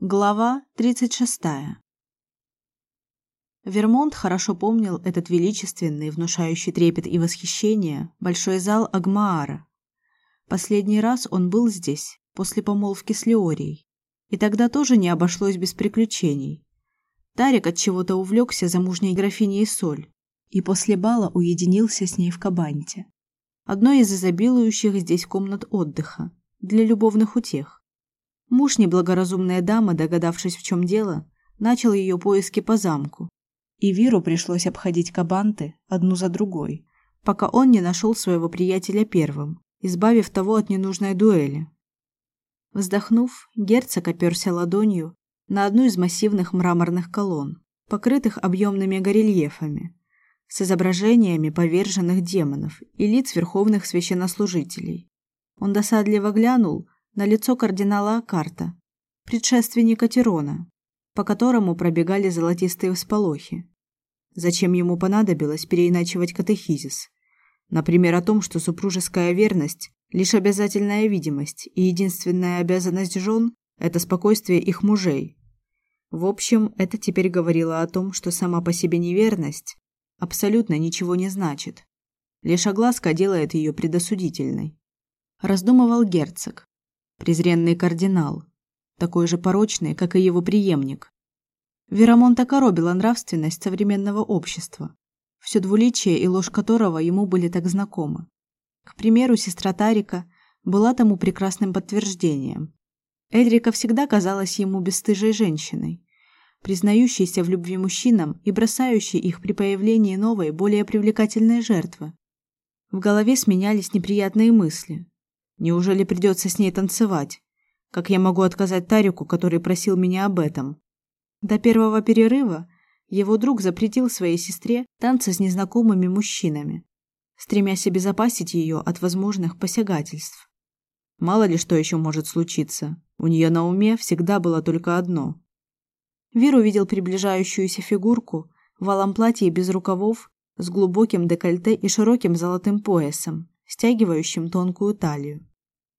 Глава 36. Вермонт хорошо помнил этот величественный, внушающий трепет и восхищение, большой зал Агмаара. Последний раз он был здесь после помолвки с Леорией, и тогда тоже не обошлось без приключений. Тарик от чего-то увлекся замужней графиней Соль и после бала уединился с ней в кабанте, одной из изобилующих здесь комнат отдыха для любовных утех. Муж неблагоразумная дама, догадавшись, в чем дело, начал ее поиски по замку. И Виру пришлось обходить кабанты одну за другой, пока он не нашел своего приятеля первым, избавив того от ненужной дуэли. Вздохнув, герцог оперся ладонью на одну из массивных мраморных колонн, покрытых объемными горельефами, с изображениями поверженных демонов и лиц верховных священнослужителей. Он досадливо глянул на лицо кардинала Акарта, предшественника Тирона, по которому пробегали золотистые всполохи. Зачем ему понадобилось переиначивать катехизис? Например, о том, что супружеская верность лишь обязательная видимость, и единственная обязанность жен это спокойствие их мужей. В общем, это теперь говорило о том, что сама по себе неверность абсолютно ничего не значит. Лишь огласка делает ее предосудительной. Раздумывал герцог, презренный кардинал, такой же порочный, как и его преемник. Верамонта коробила нравственность современного общества, все двуличие и ложь которого ему были так знакомы. К примеру, сестра Тарика была тому прекрасным подтверждением. Эдрика всегда казалась ему бесстыжей женщиной, признающейся в любви мужчинам и бросающей их при появлении новой, более привлекательной жертвы. В голове сменялись неприятные мысли, Неужели придется с ней танцевать? Как я могу отказать Тарику, который просил меня об этом? До первого перерыва его друг запретил своей сестре танцы с незнакомыми мужчинами, стремясь обезопасить ее от возможных посягательств. Мало ли что еще может случиться. У нее на уме всегда было только одно. Вир увидел приближающуюся фигурку в алом платье без рукавов, с глубоким декольте и широким золотым поясом, стягивающим тонкую талию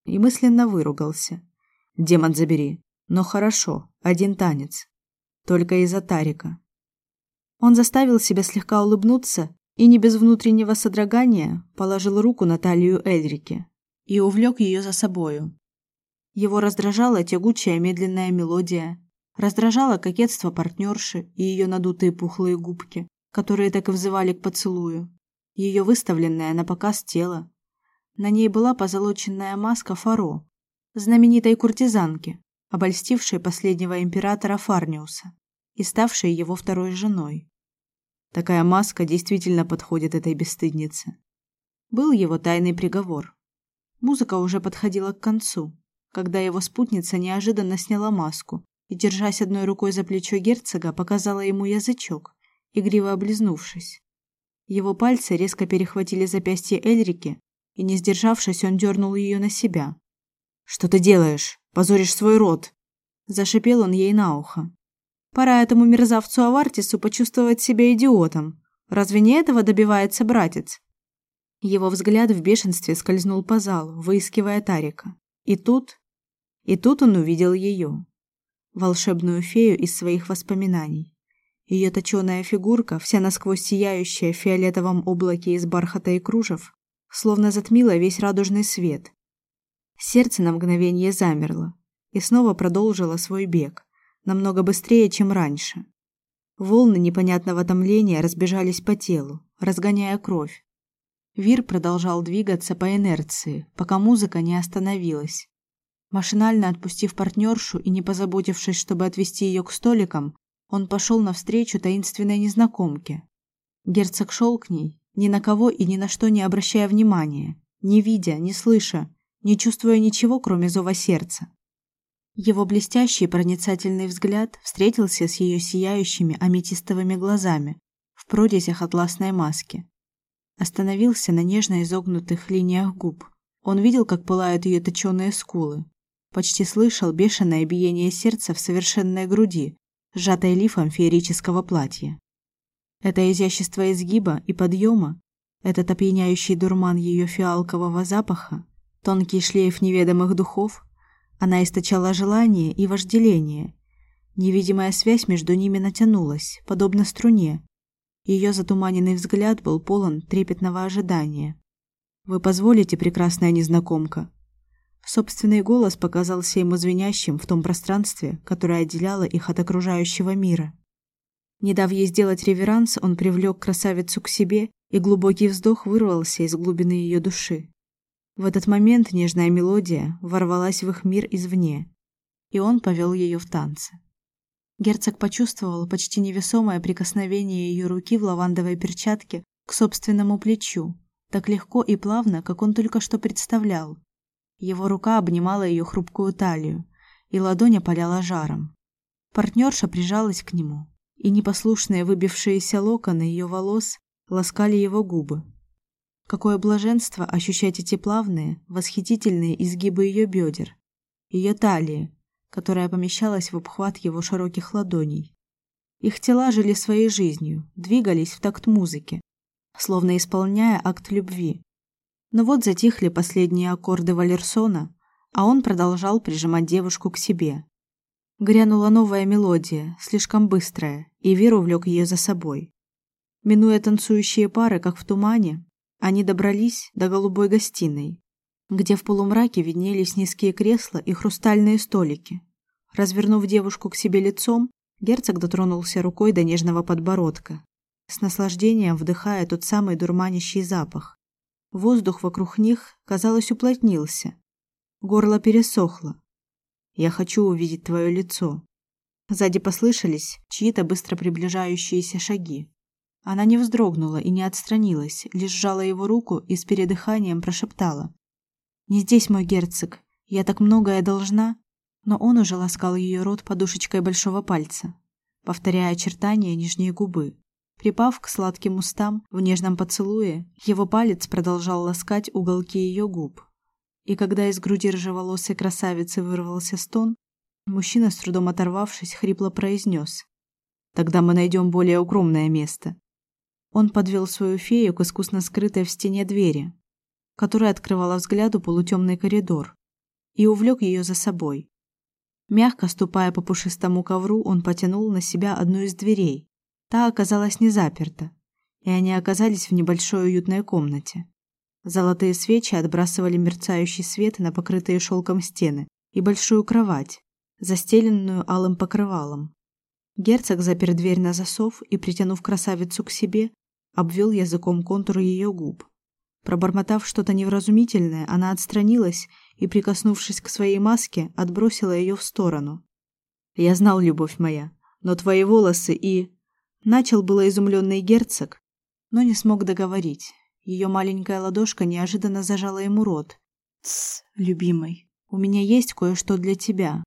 и мысленно выругался. Демон забери. Но хорошо, один танец. Только из-за Тарика. Он заставил себя слегка улыбнуться и не без внутреннего содрогания положил руку на талию Эльрике и увлек ее за собою. Его раздражала тягучая медленная мелодия, раздражало кокетство партнерши и ее надутые пухлые губки, которые так и взывали к поцелую, ее выставленное на показ тело, на ней была позолоченная маска Фаро, знаменитой куртизанки, обольстившей последнего императора Фарниуса и ставшей его второй женой. Такая маска действительно подходит этой бесстыднице. Был его тайный приговор. Музыка уже подходила к концу, когда его спутница неожиданно сняла маску и, держась одной рукой за плечо герцога, показала ему язычок, игриво облизнувшись. Его пальцы резко перехватили запястье Эльрики и, не сдержавшись, он дернул ее на себя. «Что ты делаешь? Позоришь свой род!» Зашипел он ей на ухо. «Пора этому мерзавцу Авартису почувствовать себя идиотом. Разве не этого добивается братец?» Его взгляд в бешенстве скользнул по залу, выискивая Тарика. И тут... И тут он увидел ее. Волшебную фею из своих воспоминаний. Ее точеная фигурка, вся насквозь сияющая в фиолетовом облаке из бархата и кружев, словно затмила весь радужный свет. Сердце на мгновение замерло и снова продолжило свой бег, намного быстрее, чем раньше. Волны непонятного томления разбежались по телу, разгоняя кровь. Вир продолжал двигаться по инерции, пока музыка не остановилась. Машинально отпустив партнершу и не позаботившись, чтобы отвести ее к столикам, он пошел навстречу таинственной незнакомке. Герцог шел к ней, ни на кого и ни на что не обращая внимания, не видя, не слыша, не чувствуя ничего, кроме зова сердца. Его блестящий проницательный взгляд встретился с ее сияющими аметистовыми глазами в прорезях атласной маски. Остановился на нежно изогнутых линиях губ. Он видел, как пылают ее точеные скулы. Почти слышал бешеное биение сердца в совершенной груди, сжатой лифом феерического платья. Это изящество изгиба и подъема, этот опьяняющий дурман ее фиалкового запаха, тонкий шлейф неведомых духов, она источала желание и вожделение, Невидимая связь между ними натянулась, подобно струне. Ее затуманенный взгляд был полон трепетного ожидания. Вы позволите, прекрасная незнакомка? Собственный голос показался ему звенящим в том пространстве, которое отделяло их от окружающего мира. Не дав ей сделать реверанс, он привлек красавицу к себе, и глубокий вздох вырвался из глубины ее души. В этот момент нежная мелодия ворвалась в их мир извне, и он повел ее в танцы. Герцог почувствовал почти невесомое прикосновение ее руки в лавандовой перчатке к собственному плечу, так легко и плавно, как он только что представлял. Его рука обнимала ее хрупкую талию, и ладонь опаляла жаром. Партнерша прижалась к нему, и непослушные выбившиеся локоны ее волос ласкали его губы. Какое блаженство ощущать эти плавные, восхитительные изгибы ее бедер, ее талии, которая помещалась в обхват его широких ладоней. Их тела жили своей жизнью, двигались в такт музыки, словно исполняя акт любви. Но вот затихли последние аккорды Валерсона, а он продолжал прижимать девушку к себе. Грянула новая мелодия, слишком быстрая, и Вир увлек ее за собой. Минуя танцующие пары, как в тумане, они добрались до голубой гостиной, где в полумраке виднелись низкие кресла и хрустальные столики. Развернув девушку к себе лицом, герцог дотронулся рукой до нежного подбородка, с наслаждением вдыхая тот самый дурманящий запах. Воздух вокруг них, казалось, уплотнился. Горло пересохло. Я хочу увидеть твое лицо. Сзади послышались чьи-то быстро приближающиеся шаги. Она не вздрогнула и не отстранилась, лишь сжала его руку и с передыханием прошептала: не здесь, мой герцог. Я так многое должна. Но он уже ласкал ее рот подушечкой большого пальца, повторяя очертания нижней губы. Припав к сладким устам в нежном поцелуе, его палец продолжал ласкать уголки ее губ. И когда из груди рыжеволосой красавицы вырвался стон, мужчина, с трудом оторвавшись, хрипло произнес: "Тогда мы найдем более укромное место". Он подвел свою фею к искусно скрытой в стене двери, которая открывала взгляду полутемный коридор, и увлек ее за собой. Мягко ступая по пушистому ковру, он потянул на себя одну из дверей. Та оказалась не заперта, и они оказались в небольшой уютной комнате. Золотые свечи отбрасывали мерцающий свет на покрытые шелком стены и большую кровать, застеленную алым покрывалом. Герцог запер дверь на засов и, притянув красавицу к себе, обвел языком контур ее губ. Пробормотав что-то невразумительное, она отстранилась и, прикоснувшись к своей маске, отбросила ее в сторону. Я знал, любовь моя, но твои волосы и начал было изумленный герцог, но не смог договорить. Ее маленькая ладошка неожиданно зажала ему рот. "Тс, любимый, у меня есть кое-что для тебя".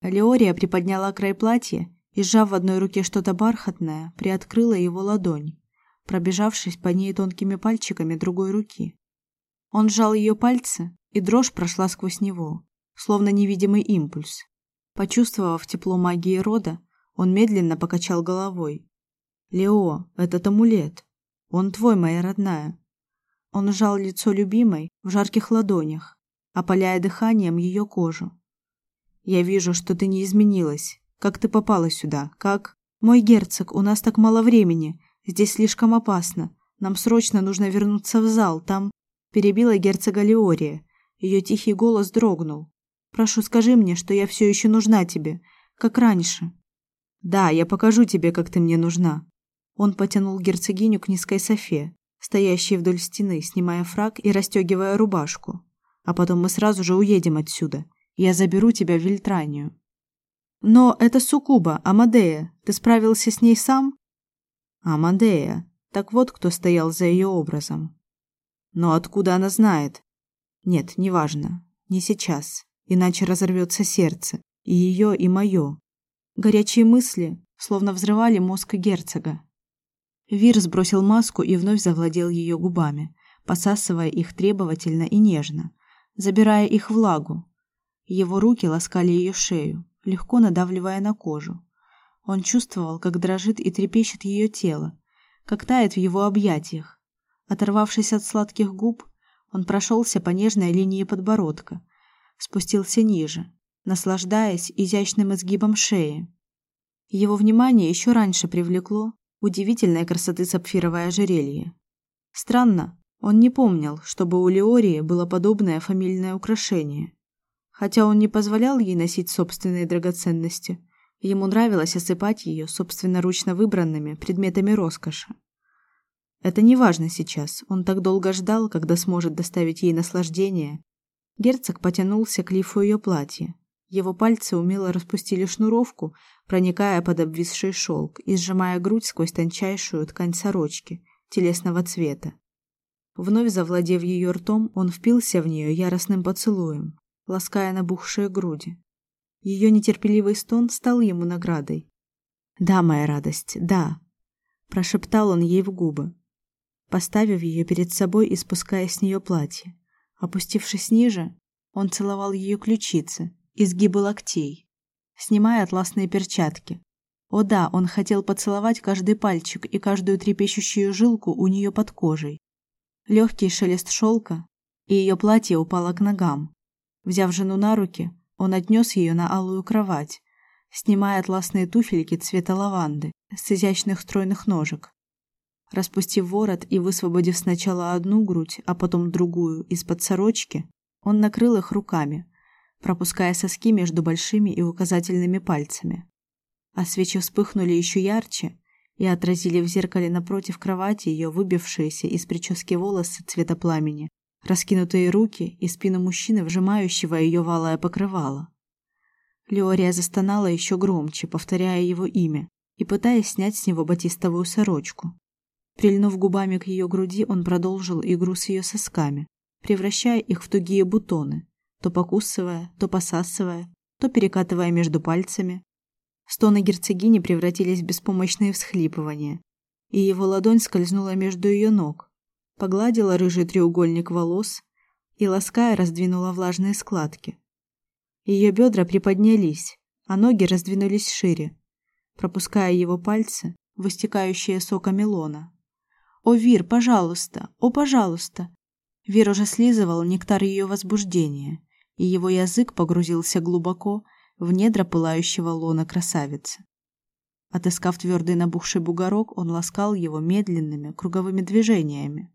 Леория приподняла край платья и, сжав в одной руке что-то бархатное, приоткрыла его ладонь пробежавшись по ней тонкими пальчиками другой руки. Он сжал ее пальцы, и дрожь прошла сквозь него, словно невидимый импульс. Почувствовав тепло магии рода, он медленно покачал головой. Лео, этот амулет. Он твой, моя родная. Он сжал лицо любимой в жарких ладонях, опаляя дыханием ее кожу. Я вижу, что ты не изменилась. Как ты попала сюда? Как мой герцог, у нас так мало времени. Здесь слишком опасно. Нам срочно нужно вернуться в зал. Там перебила герцога Леория. Ее тихий голос дрогнул. Прошу, скажи мне, что я все еще нужна тебе, как раньше. Да, я покажу тебе, как ты мне нужна. Он потянул герцогиню к низкой софе, стоящей вдоль стены, снимая фрак и расстегивая рубашку. А потом мы сразу же уедем отсюда. Я заберу тебя в Вильтранию. Но это Сукуба, Амадея. Ты справился с ней сам? Амадея. Так вот, кто стоял за ее образом. Но откуда она знает? Нет, неважно. Не сейчас. Иначе разорвется сердце. И ее, и мое. Горячие мысли словно взрывали мозг герцога. Вир сбросил маску и вновь завладел ее губами, посасывая их требовательно и нежно, забирая их влагу. Его руки ласкали ее шею, легко надавливая на кожу. Он чувствовал, как дрожит и трепещет ее тело, как тает в его объятиях. Оторвавшись от сладких губ, он прошелся по нежной линии подбородка, спустился ниже, наслаждаясь изящным изгибом шеи. Его внимание еще раньше привлекло удивительной красоты сапфировое ожерелье. Странно, он не помнил, чтобы у Леории было подобное фамильное украшение. Хотя он не позволял ей носить собственные драгоценности, ему нравилось осыпать ее собственноручно выбранными предметами роскоши. Это не важно сейчас. Он так долго ждал, когда сможет доставить ей наслаждение. Герцог потянулся к лифу ее платья. Его пальцы умело распустили шнуровку, проникая под обвисший шелк и сжимая грудь сквозь тончайшую ткань сорочки телесного цвета. Вновь завладев ее ртом, он впился в нее яростным поцелуем, лаская набухшие груди. Ее нетерпеливый стон стал ему наградой. "Да, моя радость, да", прошептал он ей в губы поставив ее перед собой и спуская с нее платье. Опустившись ниже, он целовал ее ключицы, изгибы локтей, снимая атласные перчатки. О да, он хотел поцеловать каждый пальчик и каждую трепещущую жилку у нее под кожей. Легкий шелест шелка, и ее платье упало к ногам. Взяв жену на руки, он отнес ее на алую кровать, снимая атласные туфельки цвета лаванды с изящных стройных ножек. Распустив ворот и высвободив сначала одну грудь, а потом другую из-под сорочки, он накрыл их руками, пропуская соски между большими и указательными пальцами. А свечи вспыхнули еще ярче и отразили в зеркале напротив кровати ее выбившиеся из прически волосы цвета пламени, раскинутые руки и спину мужчины, вжимающего ее в алое покрывало. Леория застонала еще громче, повторяя его имя и пытаясь снять с него батистовую сорочку. Прильнув губами к ее груди, он продолжил игру с ее сосками, превращая их в тугие бутоны, то покусывая, то посасывая, то перекатывая между пальцами. Стоны герцогини превратились в беспомощные всхлипывания, и его ладонь скользнула между ее ног, погладила рыжий треугольник волос и лаская раздвинула влажные складки. Ее бедра приподнялись, а ноги раздвинулись шире, пропуская его пальцы в истекающие соками лона. «О, Вир, пожалуйста! О, пожалуйста!» Вир уже слизывал нектар ее возбуждения, и его язык погрузился глубоко в недра пылающего лона красавицы. Отыскав твердый набухший бугорок, он ласкал его медленными круговыми движениями,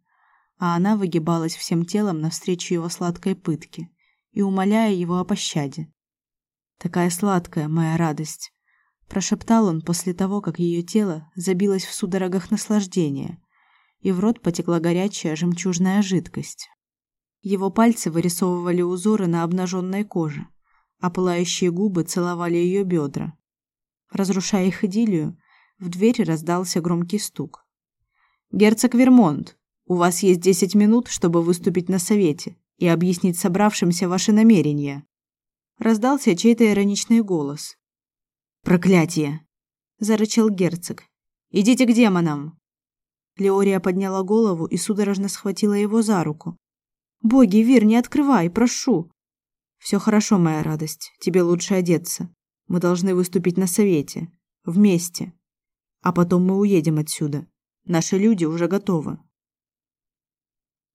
а она выгибалась всем телом навстречу его сладкой пытке и умоляя его о пощаде. Такая сладкая моя радость, прошептал он после того, как ее тело забилось в судорогах наслаждения, и в рот потекла горячая жемчужная жидкость. Его пальцы вырисовывали узоры на обнаженной коже, а пылающие губы целовали ее бедра. Разрушая их идиллию, в двери раздался громкий стук. Герцог Вермонт, у вас есть десять минут, чтобы выступить на совете и объяснить собравшимся ваши намерения. Раздался чей-то ироничный голос. Проклятие, зарычал герцог. Идите к демонам. Леория подняла голову и судорожно схватила его за руку. Боги, Вир, не открывай, прошу. Все хорошо, моя радость. Тебе лучше одеться. Мы должны выступить на совете вместе. А потом мы уедем отсюда. Наши люди уже готовы.